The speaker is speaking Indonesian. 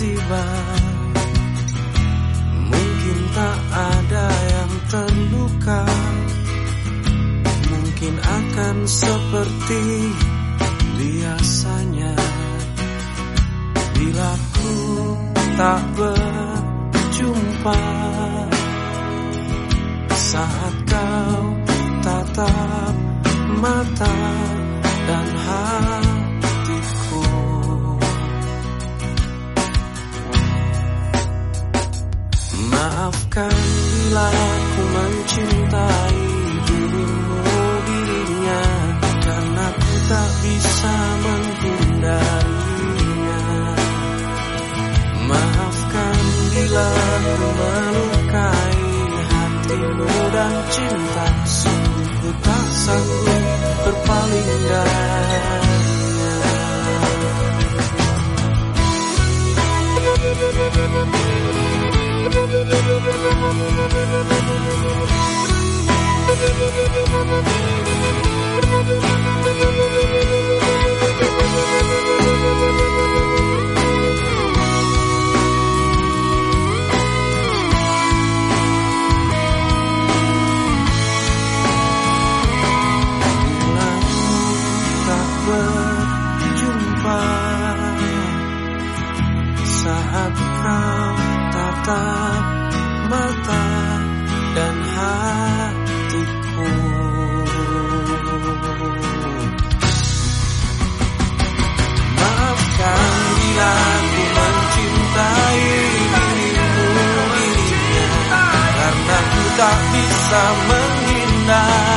tiba Mungkin tak ada yang terluka. Mungkin akan seperti biasanya. Bila ku tak berjumpa Saat kau tatap mata bila ku mencintai dirimu dirinya Karena ku tak bisa menghindarinya. Maafkan bila ku melukai hatimu dan cinta Sungguh tak sanggup berpaling darinya berjumpa Saat kau tatap tak bisa menghindarinya